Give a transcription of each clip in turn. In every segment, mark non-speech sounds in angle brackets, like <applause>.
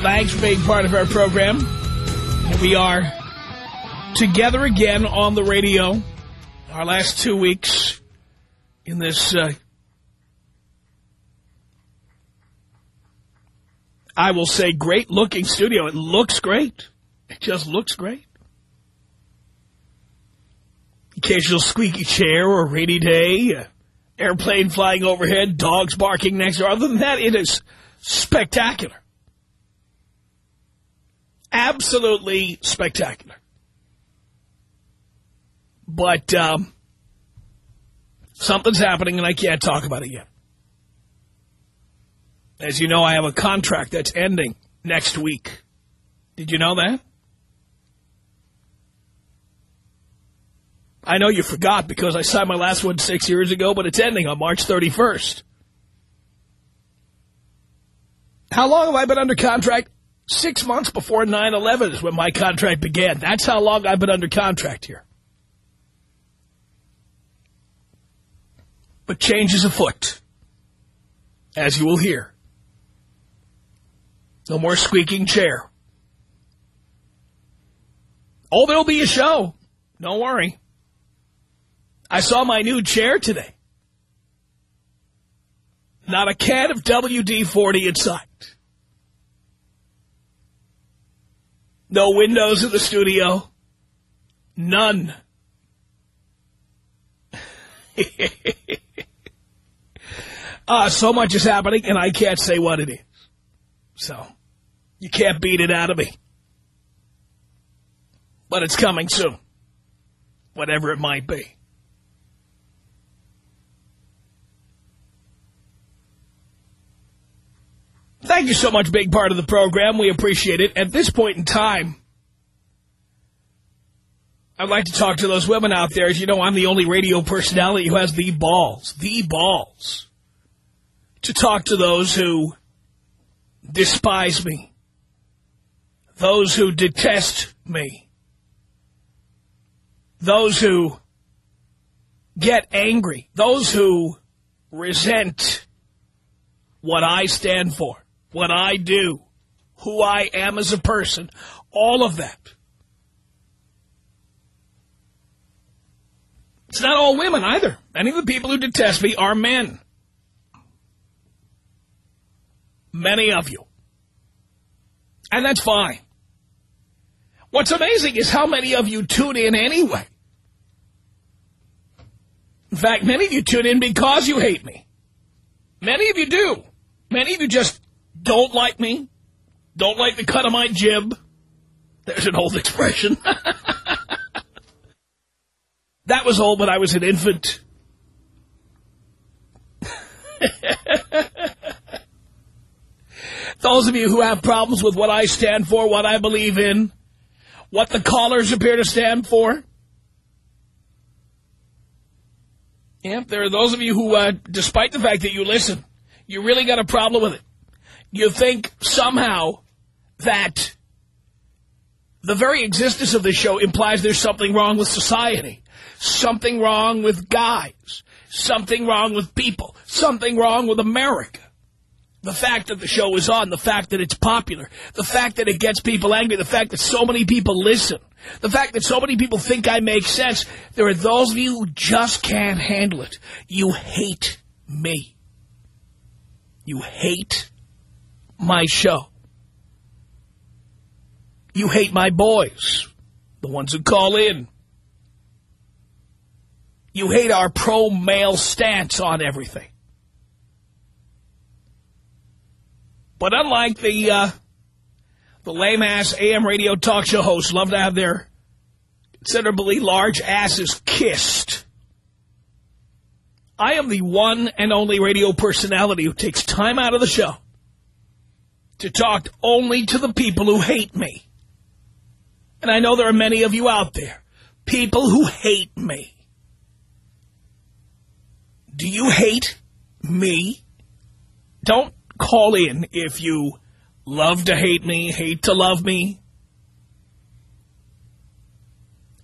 Thanks for being part of our program. We are together again on the radio. Our last two weeks in this, uh, I will say, great-looking studio. It looks great. It just looks great. Occasional squeaky chair or rainy day, uh, airplane flying overhead, dogs barking next door. Other than that, it is spectacular. Absolutely spectacular. But um, something's happening and I can't talk about it yet. As you know, I have a contract that's ending next week. Did you know that? I know you forgot because I signed my last one six years ago, but it's ending on March 31st. How long have I been under contract? Six months before 9-11 is when my contract began. That's how long I've been under contract here. But change is afoot, as you will hear. No more squeaking chair. Oh, there'll be a show. Don't worry. I saw my new chair today. Not a can of WD-40 in No windows in the studio. None. uh, <laughs> so much is happening, and I can't say what it is. So, you can't beat it out of me. But it's coming soon. Whatever it might be. Thank you so much, big part of the program. We appreciate it. At this point in time, I'd like to talk to those women out there. As you know, I'm the only radio personality who has the balls, the balls, to talk to those who despise me, those who detest me, those who get angry, those who resent what I stand for what I do, who I am as a person, all of that. It's not all women either. Many of the people who detest me are men. Many of you. And that's fine. What's amazing is how many of you tune in anyway. In fact, many of you tune in because you hate me. Many of you do. Many of you just don't like me, don't like the cut of my jib. There's an old expression. <laughs> that was old when I was an infant. <laughs> Those of you who have problems with what I stand for, what I believe in, what the callers appear to stand for. Yeah, there are those of you who, uh, despite the fact that you listen, you really got a problem with it you think somehow that the very existence of this show implies there's something wrong with society, something wrong with guys, something wrong with people, something wrong with America. The fact that the show is on, the fact that it's popular, the fact that it gets people angry, the fact that so many people listen, the fact that so many people think I make sense, there are those of you who just can't handle it. You hate me. You hate my show. You hate my boys, the ones who call in. You hate our pro-male stance on everything. But unlike the uh, the lame-ass AM radio talk show hosts love to have their considerably large asses kissed, I am the one and only radio personality who takes time out of the show to talk only to the people who hate me. And I know there are many of you out there, people who hate me. Do you hate me? Don't call in if you love to hate me, hate to love me.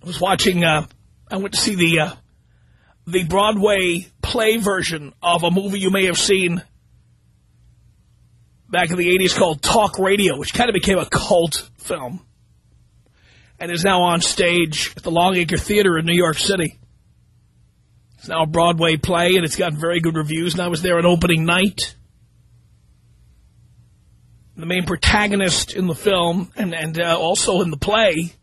I was watching, uh, I went to see the, uh, the Broadway play version of a movie you may have seen back in the 80s called Talk Radio, which kind of became a cult film and is now on stage at the Longacre Theater in New York City. It's now a Broadway play, and it's gotten very good reviews, and I was there on opening night. The main protagonist in the film, and, and uh, also in the play,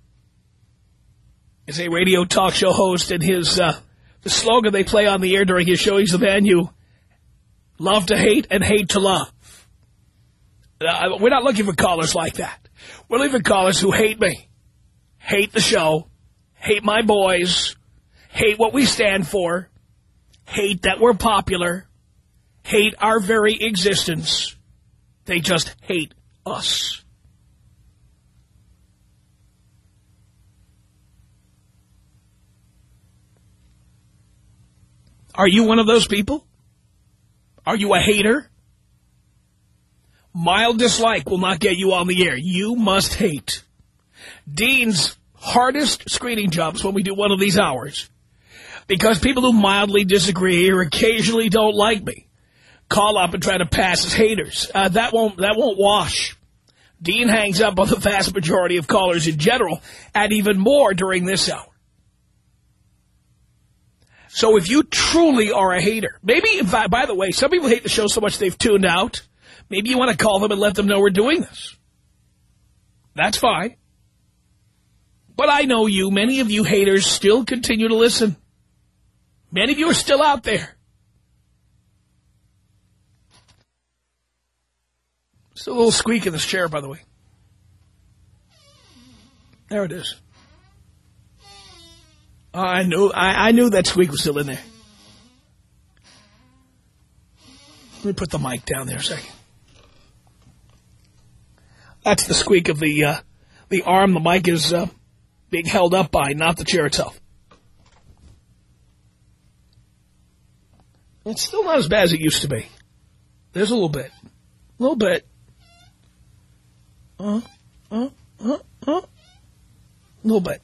is a radio talk show host, and his uh, the slogan they play on the air during his show, he's the man you love to hate and hate to love. We're not looking for callers like that. We're looking for callers who hate me, hate the show, hate my boys, hate what we stand for, hate that we're popular, hate our very existence. They just hate us. Are you one of those people? Are you a hater? Mild dislike will not get you on the air. You must hate. Dean's hardest screening jobs when we do one of these hours. Because people who mildly disagree or occasionally don't like me call up and try to pass as haters. Uh, that won't that won't wash. Dean hangs up on the vast majority of callers in general, and even more during this hour. So if you truly are a hater, maybe, by the way, some people hate the show so much they've tuned out. Maybe you want to call them and let them know we're doing this. That's fine. But I know you, many of you haters still continue to listen. Many of you are still out there. Still a little squeak in this chair, by the way. There it is. I knew I, I knew that squeak was still in there. Let me put the mic down there a second. That's the squeak of the uh, the arm the mic is uh, being held up by, not the chair itself. It's still not as bad as it used to be. There's a little bit. A little bit. Uh, uh, uh, uh. A little bit.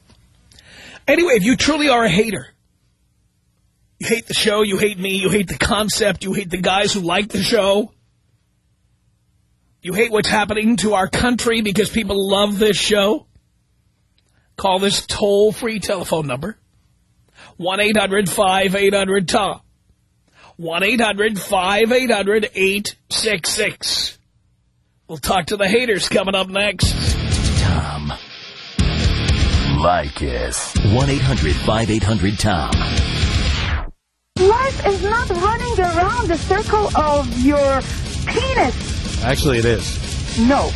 Anyway, if you truly are a hater, you hate the show, you hate me, you hate the concept, you hate the guys who like the show, you hate what's happening to our country because people love this show, call this toll-free telephone number, 1-800-5800-TOM. 1-800-5800-866. We'll talk to the haters coming up next. Tom. Leykis. 1-800-5800-TOM. Life is not running around the circle of your penis. Actually, it is. No,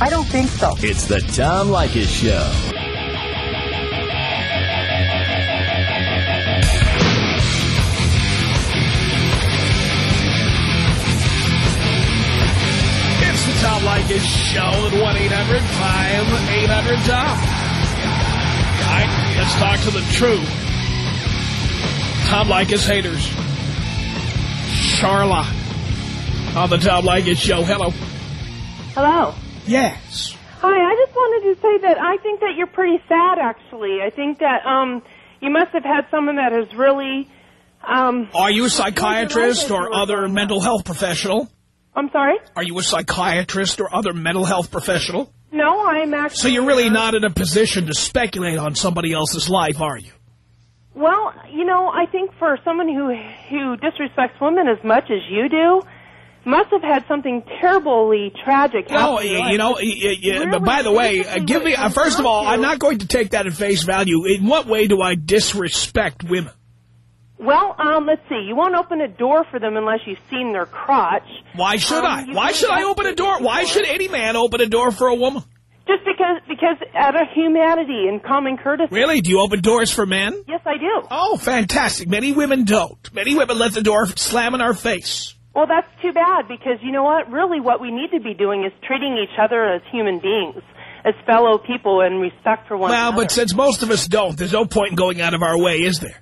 I don't think so. It's the Tom Leykis Show. It's the Tom Leykis Show at 1-800-5800-TOM. All right, let's talk to the true Tom Leykis haters. Charla on the Tom Leykis Show. Hello. Hello. Yes. Hi, I just wanted to say that I think that you're pretty sad, actually. I think that um, you must have had someone that has really... Um, Are you a psychiatrist or other mental health professional? I'm sorry? Are you a psychiatrist or other mental health professional? No, I'm actually... So you're really not in a position to speculate on somebody else's life, are you? Well, you know, I think for someone who who disrespects women as much as you do, must have had something terribly tragic No, you, you know, Really? by the way, uh, give me, uh, first of all, to- I'm not going to take that at face value. In what way do I disrespect women? Well, um, let's see. You won't open a door for them unless you've seen their crotch. Why should Um, I? Why should I open a door? Why should any man open a door for a woman? Just because, because out of humanity and common courtesy. Really? Do you open doors for men? Yes, I do. Oh, fantastic. Many women don't. Many women let the door slam in our face. Well, that's too bad because you know what? Really, what we need to be doing is treating each other as human beings, as fellow people, and respect for one Well, another. Well, but since most of us don't, there's no point in going out of our way, is there?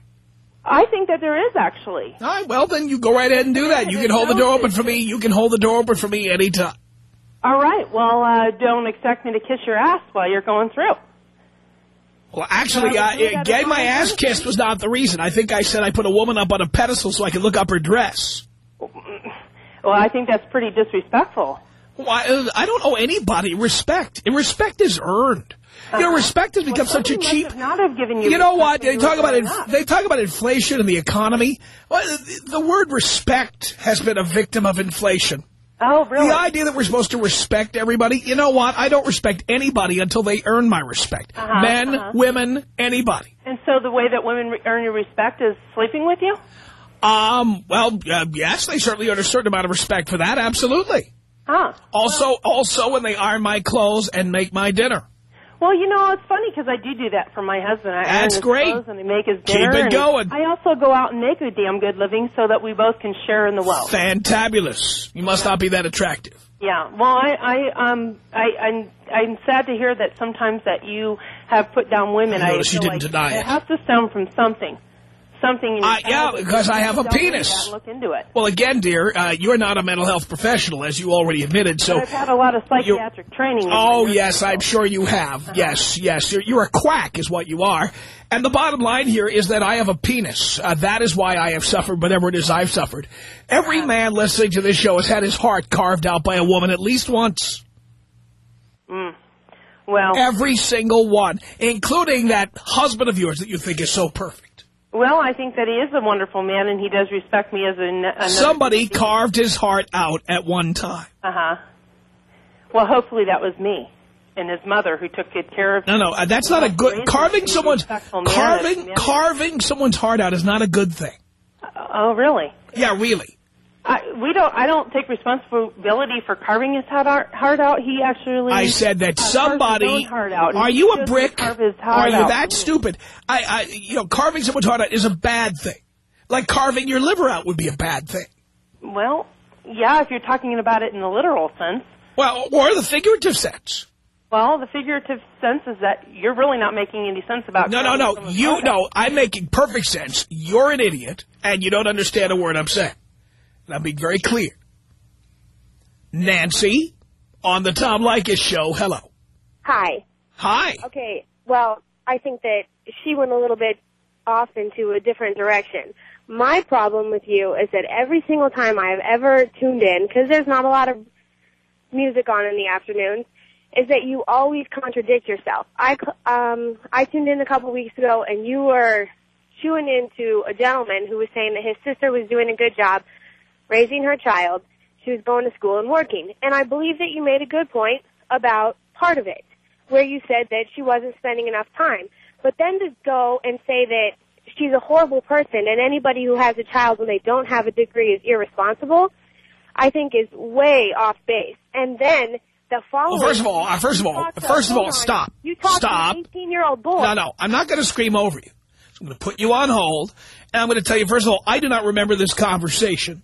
I think that there is actually. All right, well, then you go right ahead and do that. You can hold the door open for me. You can hold the door open for me anytime. All right. Well, uh, don't expect me to kiss your ass while you're going through. Well, actually, uh, getting my ass kissed was not the reason. I think I said I put a woman up on a pedestal so I could look up her dress. Well, I think that's pretty disrespectful. Why, uh, I don't owe anybody respect. And respect is earned. You know, respect has become such a cheap... have not have given you. You know what? They talk about up. they talk about inflation and the economy. Well, the- the word respect has been a victim of inflation. Oh, really? The idea that we're supposed to respect everybody, you know what? I don't respect anybody until they earn my respect. Uh-huh, Men, uh-huh. women, anybody. And so the way that women earn your respect is sleeping with you? Um, well, uh, yes, they certainly earn a certain amount of respect for that, absolutely. Huh. Also, also when they iron my clothes and make my dinner. Well, you know, it's funny because I do do that for my husband. I iron That's his great. clothes and I make his dinner. Keep it going. I also go out and make a damn good living so that we both can share in the wealth. Fantabulous. You must not be that attractive. Yeah. Well, I, I, um, I, I'm, I'm sad to hear that sometimes that you have put down women. I noticed you didn't like deny it. has to stem from something, something. In your Uh, yeah, because I have a penis. Look into it. Well, again, dear, uh, you're not a mental health professional, as you already admitted, so... I've had a lot of psychiatric training. Oh, yes, I'm sure you have. Yes, yes. You're, you're a quack is what you are. And the bottom line here is that I have a penis. Uh, that is why I have suffered whatever it is I've suffered. Every man listening to this show has had his heart carved out by a woman at least once. Well, Every single one, including that husband of yours that you think is so perfect. Well, I think that he is a wonderful man, and he does respect me as an, another. Somebody carved his heart out at one time. Uh huh. Well, hopefully that was me and his mother who took good care of. No, no, uh, that's not a good... Carving someone's... respectful man is Carving, carving someone's heart out is not a good thing. Oh, really? Yeah, really. I, we don't. I don't take responsibility for carving his heart out. Heart out. He actually. I said that somebody. heart out. Are you a brick? carve his Are you out. that stupid? I, I, you know, carving someone's heart out is a bad thing. Like carving your liver out would be a bad thing. Well, yeah, if you're talking about it in the literal sense. Well, or the figurative sense. Well, the figurative sense is that you're really not making any sense about. No, no, no. You no. I'm making perfect sense. You're an idiot, and you don't understand a word I'm saying. And I'm being very clear. Nancy, on the Tom Leykis show. Hello. Hi. Hi. Okay. Well, I think that she went a little bit off into a different direction. My problem with you is that every single time I've ever tuned in, because there's not a lot of music on in the afternoons, is that you always contradict yourself. I um I tuned in a couple weeks ago, and you were chewing into a gentleman who was saying that his sister was doing a good job raising her child. She was going to school and working, and I believe that you made a good point about part of it, where you said that she wasn't spending enough time. But then to go and say that she's a horrible person and anybody who has a child when they don't have a degree is irresponsible, I think is way off base. And then the following. Well, first of all, uh, first of all, first of all, on. stop. You talked Stop. to an 18-year-old boy. No, no, I'm not going to scream over you. So I'm going to put you on hold, and I'm going to tell you, first of all, I do not remember this conversation.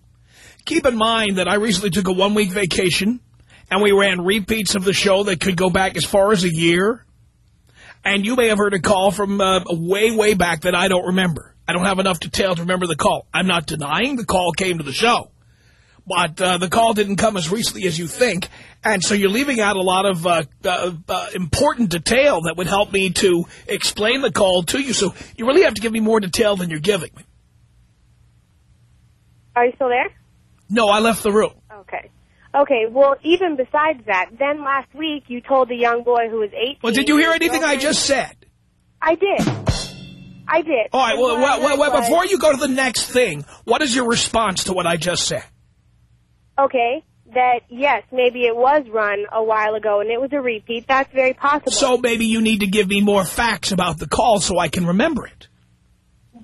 Keep in mind that I recently took a one-week vacation, and we ran repeats of the show that could go back as far as a year. And you may have heard a call from uh, way, way back that I don't remember. I don't have enough detail to remember the call. I'm not denying the call came to the show. But uh, the call didn't come as recently as you think. And so you're leaving out a lot of uh, uh, uh, important detail that would help me to explain the call to you. So you really have to give me more detail than you're giving me. Are you still there? No, I left the room. Okay. Okay, well, even besides that, then last week you told the young boy who was 18... Well, did you hear anything I just said? I did. I did. All right, well, well, well, well, before you go to the next thing, what is your response to what I just said? Okay, that yes, maybe it was run a while ago and it was a repeat. That's very possible. So maybe you need to give me more facts about the call so I can remember it.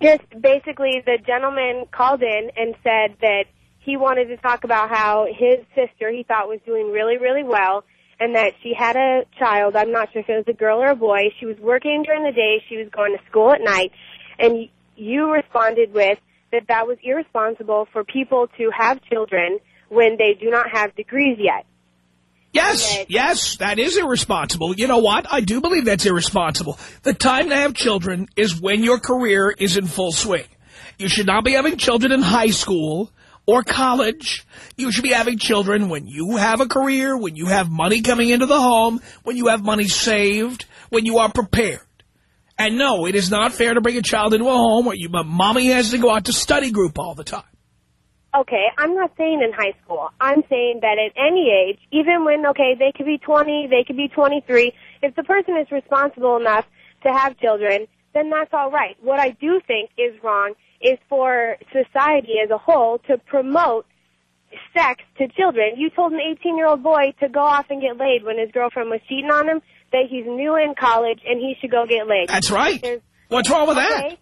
Just basically, the gentleman called in and said that he wanted to talk about how his sister he thought was doing really, really well and that she had a child. I'm not sure if it was a girl or a boy. She was working during the day. She was going to school at night. And you responded with that that was irresponsible for people to have children when they do not have degrees yet. Yes, yes, that is irresponsible. You know what? I do believe that's irresponsible. The time to have children is when your career is in full swing. You should not be having children in high school or college. You should be having children when you have a career, when you have money coming into the home, when you have money saved, when you are prepared. And no, it is not fair to bring a child into a home where you, mommy has to go out to study group all the time. Okay, I'm not saying in high school. I'm saying that at any age, even when, okay, they could be 20, they could be 23, if the person is responsible enough to have children, then that's all right. What I do think is wrong is for society as a whole to promote sex to children. You told an 18-year-old boy to go off and get laid when his girlfriend was cheating on him, that he's new in college and he should go get laid. That's right. There's, What's wrong with okay,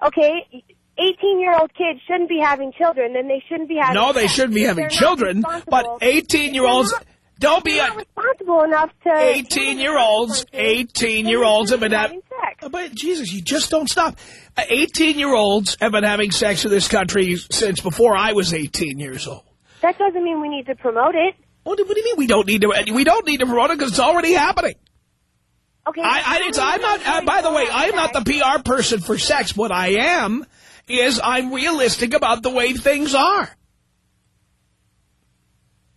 that? Okay, 18-year-old kids shouldn't be having children, then they shouldn't be having No, they shouldn't be having They're children, but 18-year-olds... Don't be a, responsible enough to 18 year olds 18 year olds have been having sex. But Jesus, you just don't stop. 18 year olds have been having sex in this country since before I was 18 years old. That doesn't mean we need to promote it. What do, what do you mean we don't need to? We don't need to promote it because it's already happening. Okay. I, I, it's, I'm not. Uh, by the way, I am not the PR person for sex. What I am is I'm realistic about the way things are.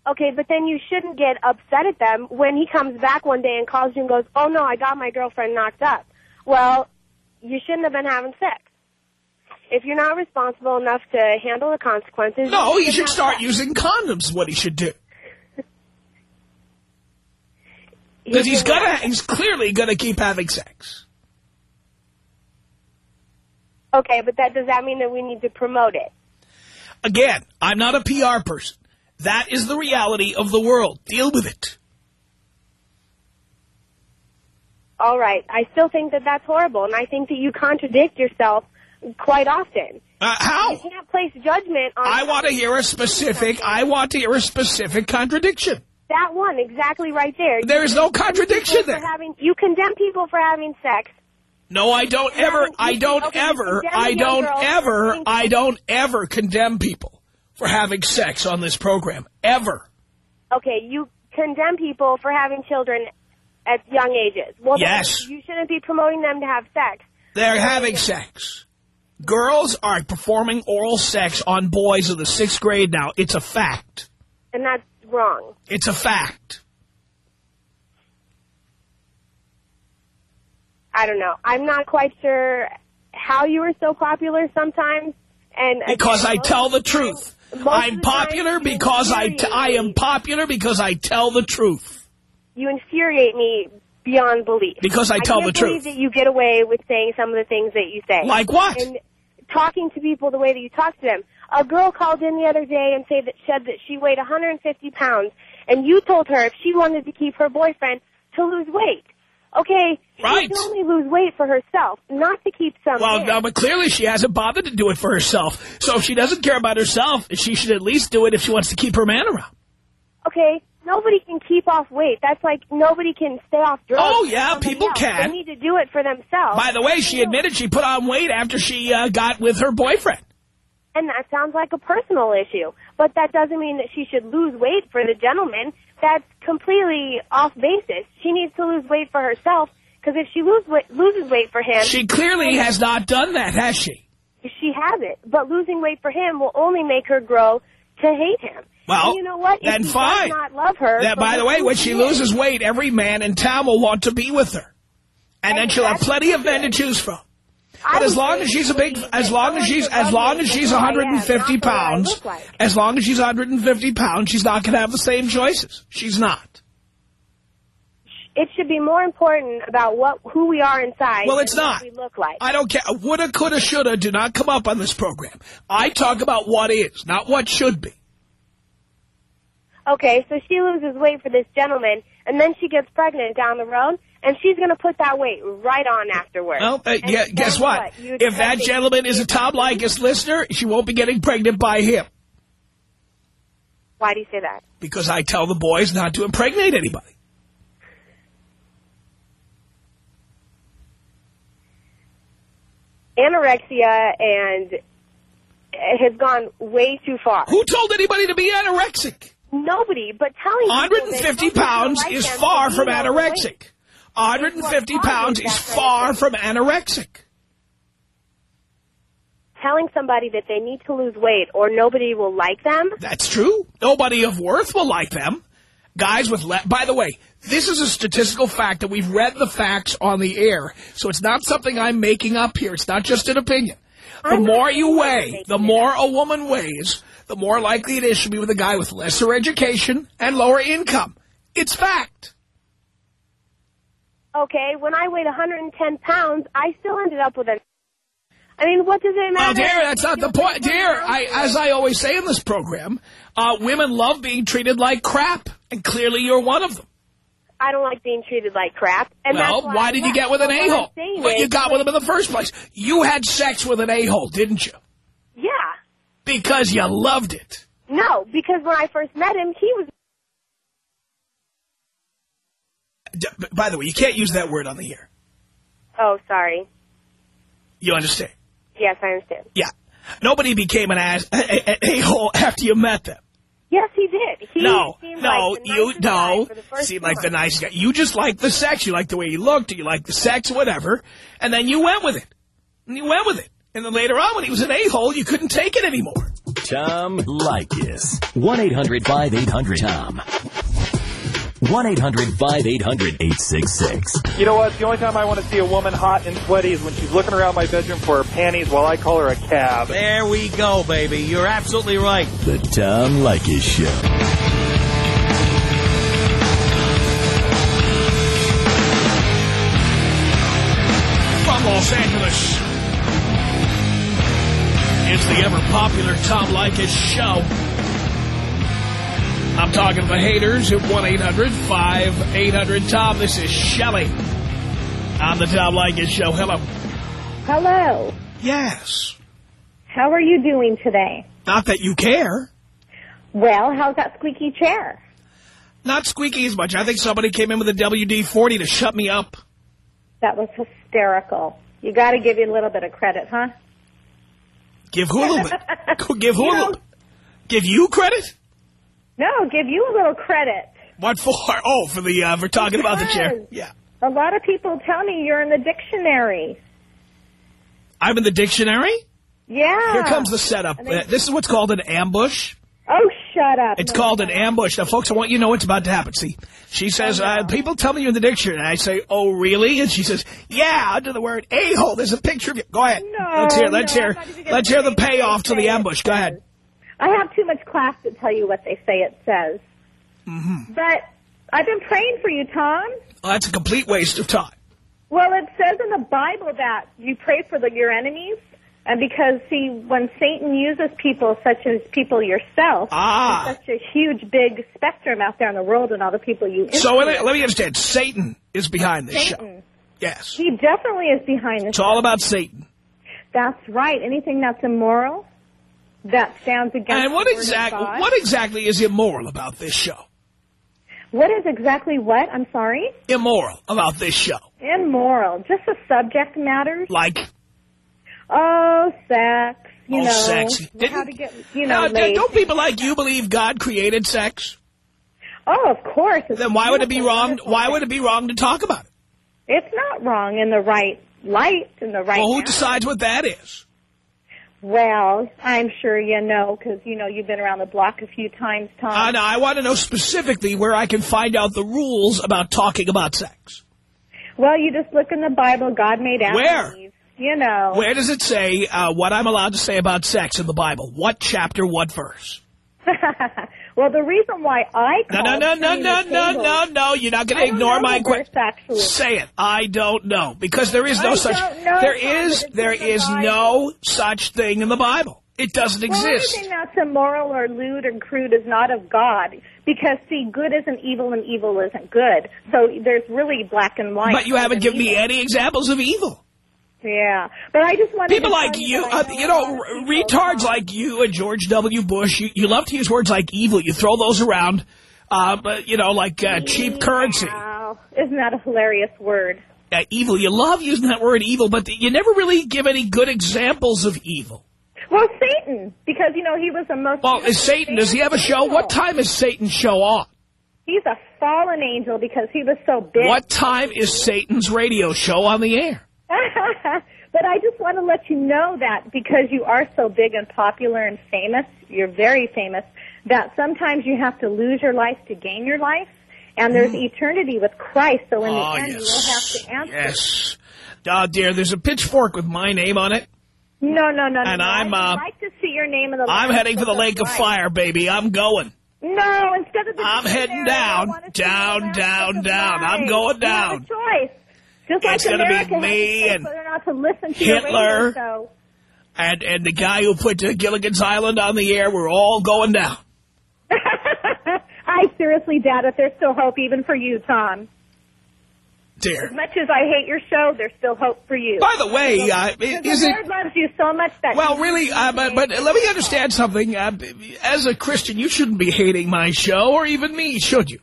Okay, but then you shouldn't get upset at them when he comes back one day and calls you and goes, oh, no, I got my girlfriend knocked up. Well, you shouldn't have been having sex. If you're not responsible enough to handle the consequences... No, he should start sex. using condoms, what he should do. <laughs> Because he's gonna, he's clearly going to keep having sex. Okay, but that does that mean that we need to promote it? Again, I'm not a PR person. That is the reality of the world. Deal with it. All right. I still think that that's horrible, and I think that you contradict yourself quite often. Uh, how? You can't place judgment on... I want to hear a specific, I want to hear a specific contradiction. That one, exactly right there. There is no contradiction there. Having, you condemn people for having sex. No, I don't ever, I don't okay, ever, I don't ever, I don't ever condemn people for having sex on this program, ever. Okay, you condemn people for having children at young ages. Well, yes. you shouldn't be promoting them to have sex. They're having sex. Girls are performing oral sex on boys in the sixth grade now. It's a fact. And that's wrong. It's a fact. I don't know. I'm not quite sure how you were so popular sometimes. and uh, Because I tell the truth. I'm popular because I, I am popular because I tell the truth. You infuriate me beyond belief. Because I tell I the truth. that you get away with saying some of the things that you say. Like what? And talking to people the way that you talk to them. A girl called in the other day and said that, said that she weighed 150 pounds, and you told her if she wanted to keep her boyfriend to lose weight. Okay, right. she can only lose weight for herself, not to keep some Well, no, but clearly she hasn't bothered to do it for herself. So if she doesn't care about herself, she should at least do it if she wants to keep her man around. Okay, nobody can keep off weight. That's like nobody can stay off drugs. Oh, yeah, people else. can. They need to do it for themselves. By the way, she admitted she put on weight after she uh, got with her boyfriend. And that sounds like a personal issue. But that doesn't mean that she should lose weight for the gentleman that's completely off basis. She needs to lose weight for herself because if she lose weight, loses weight for him... She clearly has not done that, has she? She hasn't. But losing weight for him will only make her grow to hate him. Well, and you know what? then fine. not love her... Then, by the way, when she loses weight, every man in town will want to be with her. And, and then she'll have plenty of men to choose from. But as long as she's a big, as long as she's, as long as she's 150 pounds, as long as she's 150 pounds, she's not going to have the same choices. She's not. It should be more important about what who we are inside. Well, it's not. we look like. I don't care. Woulda, coulda, shoulda do not come up on this program. I talk about what is, not what should be. Okay, so she loses weight for this gentleman, and then she gets pregnant down the road, and she's going to put that weight right on afterwards. Well, uh, And yeah, guess what? You If that gentleman is a Tom Leykis listener, she won't be getting pregnant by him. Why do you say that? Because I tell the boys not to impregnate anybody. Anorexia and has gone way too far. Who told anybody to be anorexic? Nobody, but telling people 150 pounds is far from anorexic. 150 pounds is far from anorexic. Telling somebody that they need to lose weight or nobody will like them. That's true. Nobody of worth will like them. Guys with le By the way, this is a statistical fact that we've read the facts on the air. So it's not something I'm making up here. It's not just an opinion. The more you weigh, the more a woman weighs, the more likely it is she'll be with a guy with lesser education and lower income. It's fact. Okay, when I weighed 110 pounds, I still ended up with a. I mean, what does it Well, matter? dear, that's not the point. Dear, I, as I always say in this program, uh, women love being treated like crap, and clearly you're one of them. I don't like being treated like crap. And well, why I did you get with an But what I'm a-hole? Well, you got with him in the first place. You had sex with an a-hole, didn't you? Yeah. Because you loved it. No, because when I first met him, he was. D- By the way, you can't use that word on the air. Oh, sorry. You understand? Yes, I understand. Yeah. Nobody became an ass, a-hole after you met them. Yes, he did. He no, no, like you nicest guy no. for the first Seemed like the nice guy. You just liked the sex. You liked the way he looked. You liked the sex, whatever. And then you went with it. And you went with it. And then later on, when he was an a-hole, you couldn't take it anymore. Tom Leykis. 1-800-5800-TOM. 1-800-5800-866. You know what? The only time I want to see a woman hot and sweaty is when she's looking around my bedroom for her panties while I call her a cab. There we go, baby. You're absolutely right. The Tom Leykis Show. From Los Angeles, it's the ever-popular Tom Leykis Show. I'm talking to the haters at 1-800-5800-TOM. This is Shelley on the Tom Leykis Show. Hello. Hello. Yes. How are you doing today? Not that you care. Well, how's that squeaky chair? Not squeaky as much. I think somebody came in with a WD-40 to shut me up. That was hysterical. You got to give you a little bit of credit, huh? Give who a little bit? Give who You a know- little Give you credit? No, give you a little credit. What for? <laughs> Oh, for the, uh, for talking about the chair. Yeah. A lot of people tell me you're in the dictionary. I'm in the dictionary? Yeah. Here comes the setup. Uh, this is what's called an ambush. Oh, shut up. It's No, called an ambush. Now, folks, I want you to know what's about to happen. See, she says, Oh, no. uh, people tell me you're in the dictionary. And I say, oh, really? And she says, yeah, under the word a-hole, there's a picture of you. Go ahead. No, let's hear, let's hear, I'm not even gonna let's hear the payoff to the ambush. Go ahead. I have too much class to tell you what they say it says. Mm-hmm. But I've been praying for you, Tom. Well, that's a complete waste of time. Well, it says in the Bible that you pray for the, your enemies. And because, see, when Satan uses people such as people yourself, Ah. such a huge, big spectrum out there in the world and all the people you So let me, let me understand. Satan is behind this show. Yes. He definitely is behind this. It's all about Satan. That's right. Anything that's immoral, that sounds against And what the exactly what exactly is immoral about this show? What is exactly what? I'm sorry? Immoral about this show. Immoral. Just the subject matters. Like, Oh, sex. You oh, know. sex. How Didn't- to get, you know, uh, Now, don't people like you believe God created sex? Oh, of course. It's Then why would it be wrong? Why would it be wrong to talk about it? It's not wrong in the right light, in the right Well, who decides what that is? Well, I'm sure you know because, you know, you've been around the block a few times, Tom. Uh, no, I want to know specifically where I can find out the rules about talking about sex. Well, you just look in the Bible. God made Adam Where? Eve. You know. Where does it say uh, what I'm allowed to say about sex in the Bible? What chapter, what verse? <laughs> well, the reason why I No, no, no, no, no, no, no, no. You're not going to ignore my question. Say it. I don't know because there is no I such. there is there in the no such thing in the Bible. It doesn't Well, exist. anything that's immoral or lewd and crude is not of God. Because see, good isn't evil and evil isn't good. So there's really black and white. But you haven't given me any examples of evil. Yeah, but I just wanted People like tell you, uh, you know, a lot of r- people retards like you and George W. Bush, you, you love to use words like evil. You throw those around, uh, but, you know, like uh, cheap currency. Wow, isn't that a hilarious word? Uh, evil, you love using that word evil, but you never really give any good examples of evil. Well, Satan, because you know he was the most. Well, is Satan, does he have a show? What time is Satan's show on? He's a fallen angel because he was so big. What time is Satan's radio show on the air? <laughs> but I just want to let you know that because you are so big and popular and famous, you're very famous, that sometimes you have to lose your life to gain your life. And there's eternity with Christ, so in Mm. oh, the end yes. you will have to answer. Yes. Oh, dear, there's a pitchfork with my name on it. No, no, no, no. And no. I'm, I'd uh, like to see your name in the. I'm heading for the lake of fire, baby. I'm going. No, instead of the I'm heading there, down, down, down, down. I'm going down. choice. Just like It's gonna be me and not to listen to Hitler. radio. And and the guy who put Gilligan's Island on the air, we're all going down. <laughs> I seriously doubt if there's still hope even for you, Tom. Dear. As much as I hate your show, there's still hope for you. By the way, uh, is the it... Lord loves you so much that. Well, really, uh, but, but let me understand something. Uh, as a Christian, you shouldn't be hating my show or even me, should you?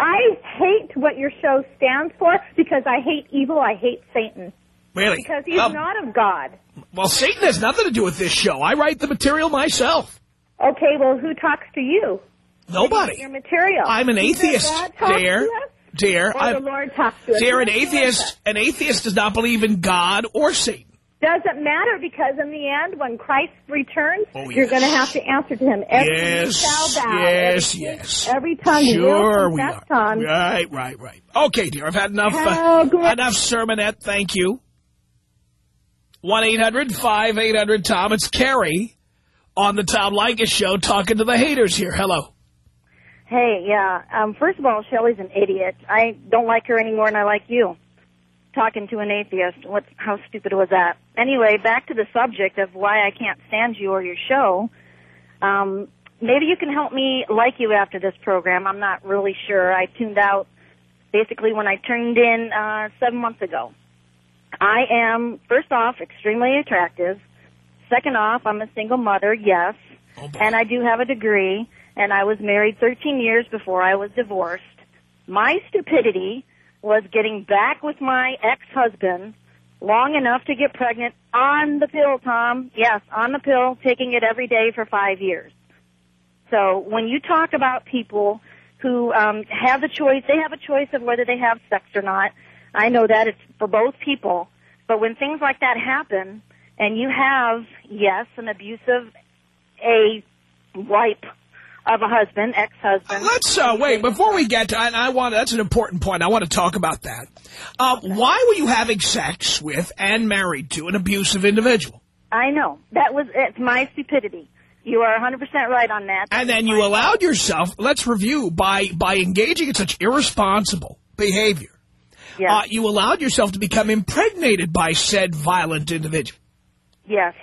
I hate what your show stands for because I hate evil. I hate Satan Really? because he's well, not of God. well, Satan has nothing to do with this show. I write the material myself. Okay, well, who talks to you? Nobody. Your material. I'm an atheist, dear. Dear, Or the I'm, Lord talks to us. dear, an atheist, an atheist does not believe in God or Satan. Doesn't matter because in the end, when Christ returns, Oh, you're going to have to answer to him. Every knee Yes, shall bow. yes, every, yes. Every tongue Sure will we are. Tom. Right, right, right. Okay, dear, I've had enough, Oh, uh, enough sermonette. Thank you. 1-800-5800-TOM. It's Carrie on the Tom Leykis Show talking to the haters here. Hello. Hey, yeah. Um, first of all, Shelley's an idiot. I don't like her any more than I like you. Talking to an atheist. What? How stupid was that? Anyway, back to the subject of why I can't stand you or your show. Um, maybe you can help me like you after this program. I'm not really sure. I tuned out basically when I turned in uh, seven months ago. I am, first off, extremely attractive. Second off, I'm a single mother, yes. Oh. And I do have a degree, and I was married 13 years before I was divorced. My stupidity was getting back with my ex-husband long enough to get pregnant on the pill, Tom. Yes, on the pill, taking it every day for five years. So when you talk about people who um, have the choice, they have a choice of whether they have sex or not. I know that it's for both people. But when things like that happen, and you have, yes, an abusive, a wipe of a husband, ex-husband. Let's, uh, wait, before we get to, and I want, that's an important point. I want to talk about that. Uh, why were you having sex with and married to an abusive individual? I know. That was, it's my stupidity. You are 100% right on that. And then you allowed yourself, let's review, by, by engaging in such irresponsible behavior, Yes. uh, you allowed yourself to become impregnated by said violent individual. yes.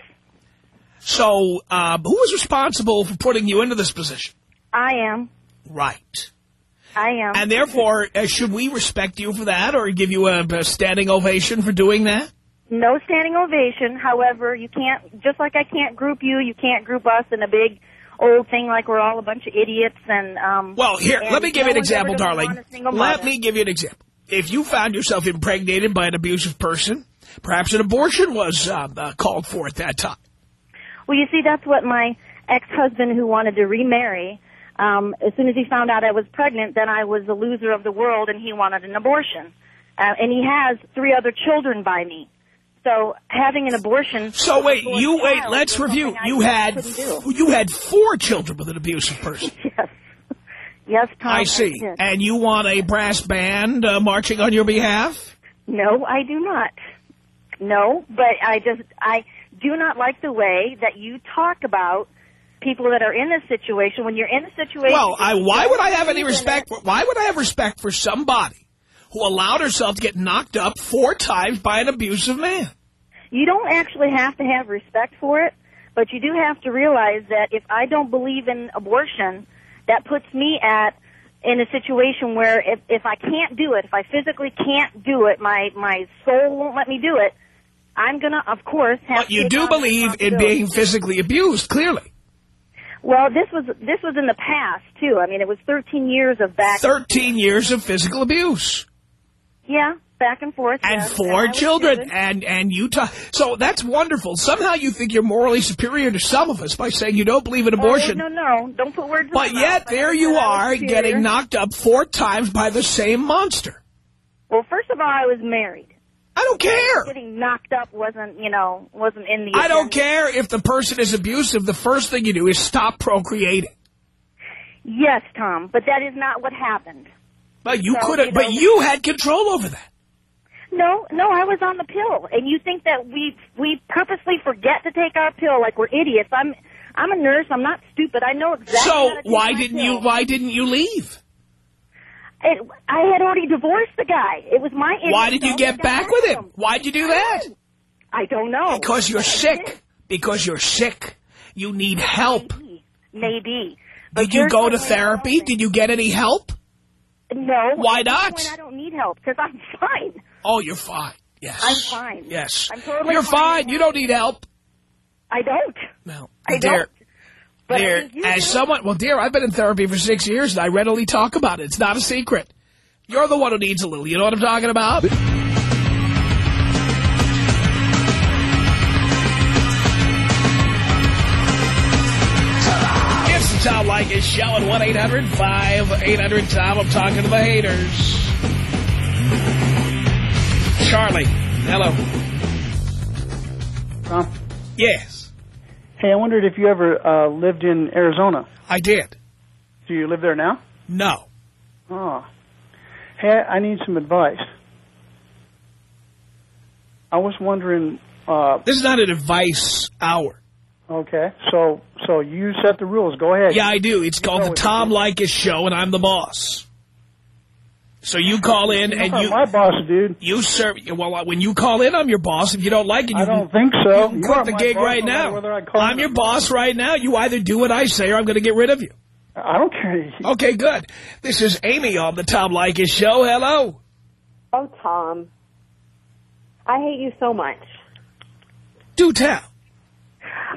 So, uh, who was responsible for putting you into this position? I am. Right. I am. And therefore, uh, should we respect you for that or give you a, a standing ovation for doing that? no standing ovation. However, you can't, just like I can't group you, you can't group us in a big old thing like we're all a bunch of idiots and, um. Well, here, and let me give no you an example, darling. want a single Let me give you an example. If you found yourself impregnated by an abusive person, perhaps an abortion was uh, uh, called for at that time. Well, you see, that's what my ex-husband who wanted to remarry, um, as soon as he found out I was pregnant, then I was the loser of the world and he wanted an abortion. Uh, and he has three other children by me. So having an abortion. So wait, you wait. Let's review. You had you had four children with an abusive person. <laughs> Yes. Yes, Tom. I see. And you want a brass band uh, marching on your behalf? No, I do not. No, but I just I do not like the way that you talk about people that are in this situation. When you're in a situation, Well, I, why would I have any respect? For, why would I have respect for somebody who allowed herself to get knocked up four times by an abusive man? You don't actually have to have respect for it, but you do have to realize that if I don't believe in abortion, that puts me at in a situation where if if I can't do it, if I physically can't do it, my my soul won't let me do it. I'm gonna, of course, have. But you to do believe in being physically abused, clearly. Well, this was this was in the past too. I mean, it was 13 years of back. 13 years of physical abuse. Yeah, back and forth. And yes, four was children. And, and you talk. So that's wonderful. Somehow you think you're morally superior to some of us by saying you don't believe in oh, abortion. Oh, no, no, don't put words. in But yet mouth. There you said I was are getting knocked up four times by the same monster. Well, first of all, I was married. I don't care. Getting knocked up wasn't, you know, wasn't in the. I don't care if the person is abusive. The first thing you do is stop procreating. Yes, Tom, but that is not what happened. But you So, could have, you but you had control over that. No, no, I was on the pill, and you think that we we purposely forget to take our pill like we're idiots. I'm I'm a nurse. I'm not stupid. I know exactly. So how to take why didn't pill. you, why didn't you leave? It, I had already divorced the guy. It was my. Why did you get back with him. him? Why'd you do that? I don't know. Because you're sick. Because you're sick. You need help. Maybe. Maybe. But Did you go to therapy? Did you get any help? No. Why not? I don't need help because I'm <laughs> fine. Oh, you're fine. Yes. I'm fine. Yes. I'm totally You're fine. fine. You don't need help. I don't. No. I dear, don't. But dear, I think you as do. someone, well, dear, I've been in therapy for six years and I readily talk about it. It's not a secret. You're the one who needs a little. You know what I'm talking about? It's the Tom Leykis show at 1-800-5800-TOM. I'm talking to the haters. Charlie, hello. Tom? Yes, Hey, I wondered if you ever uh, lived in Arizona. I did. Do you live there now? No. Oh. Hey, I need some advice. I was wondering. Uh, This is not an advice hour. okay, so so you set the rules. Go ahead. Yeah, I do. It's called the Tom you Leykis Show, and I'm the boss. So you call in You're and not you my boss, dude. you serve. Well, when you call in, I'm your boss. If you don't like it, you I don't think so. you can You quit the gig right no now. Whether I call I'm your or boss right now. You either do what I say, or I'm going to get rid of you. I don't care. Okay, good. This is Amy on the Tom Leykis Show. Hello. Oh, Tom. I hate you so much. Do tell.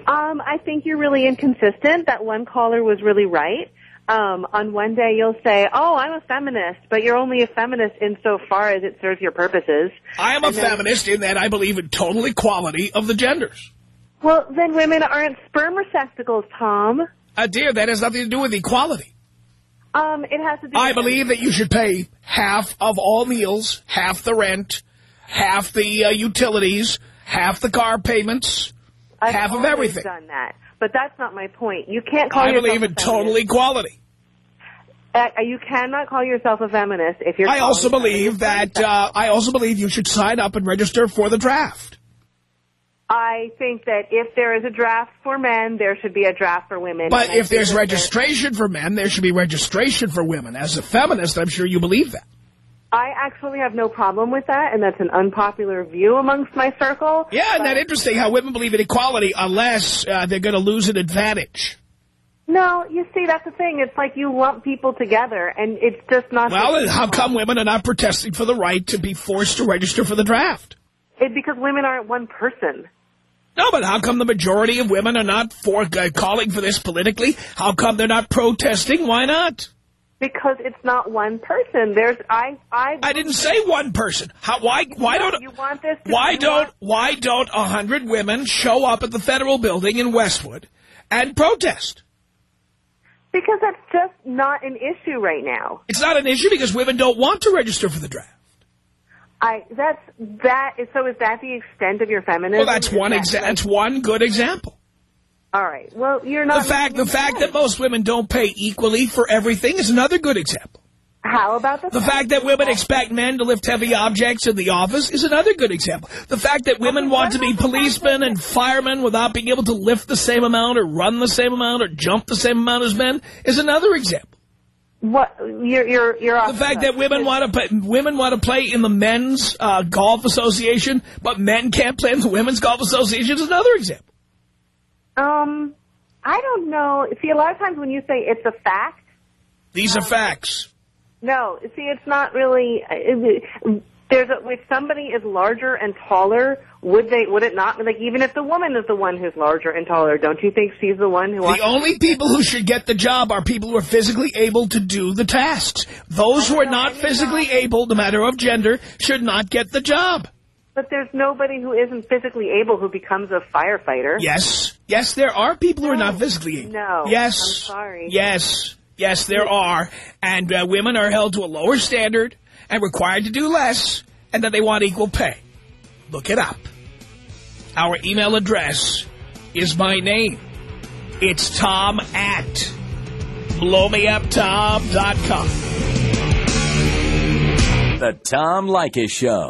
Um, I think you're really inconsistent. That one caller was really right. Um, on one day you'll say, "Oh, I'm a feminist," but you're only a feminist insofar as it serves your purposes. I am a And then- feminist in that I believe in total equality of the genders. Well, then women aren't sperm receptacles, Tom. Uh, dear, that has nothing to do with equality. Um, it has to do. I believe that you should pay half of all meals, half the rent, half the uh, utilities, half the car payments, I've half of everything. Done that, but that's not my point. You can't call I yourself believe in total equality. Uh, you cannot call yourself a feminist if you're. I also believe that uh, I also believe you should sign up and register for the draft. I think that if there is a draft for men, there should be a draft for women. But if there's registration for men, there should be registration for women. As a feminist, I'm sure you believe that. I actually have no problem with that, and that's an unpopular view amongst my circle. Yeah, isn't that interesting how women believe in equality unless uh, they're going to lose an advantage? No, you see, that's the thing. It's like you lump people together, and it's just not. Well, how come women are not protesting for the right to be forced to register for the draft? It, because women aren't one person. No, but how come the majority of women are not for uh, calling for this politically? How come they're not protesting? Why not? Because it's not one person. There's I I. I didn't say one person. How? Why? Why don't? you want this? Why don't? want- Why don't a hundred women show up at the federal building in Westwood and protest? because that's just not an issue right now. It's not an issue because women don't want to register for the draft. I that's that. Is, so is that the extent of your feminism? Well, that's one that, That's one good example. All right. Well, you're The fact, the fact sense. that most women don't pay equally for everything is another good example. How about the, The fact that women expect men to lift heavy objects in the office is another good example. The fact that women want to be policemen and firemen without being able to lift the same amount or run the same amount or jump the same amount as men is another example. what you're you're you're off The fact that women want to play, women want to play in the men's uh, golf association, but men can't play in the women's golf association is another example. Um, I don't know. See, a lot of times when you say it's a fact, These are facts. No, see, it's not really. It, there's a, if somebody is larger and taller, would they? Would it not? Like even if the woman is the one who's larger and taller, don't you think she's the one who? The only people who should get the job are people who are physically able to do the tasks. Those who are not physically able, no matter of gender, should not get the job. But there's nobody who isn't physically able who becomes a firefighter. Yes. Yes, there are people who are not physically able. No. Yes. I'm sorry. Yes. Yes, there are. And uh, women are held to a lower standard and required to do less, and that they want equal pay. Look it up. Our email address is my name. It's Tom at blowmeuptom.com. The Tom Leykis Show.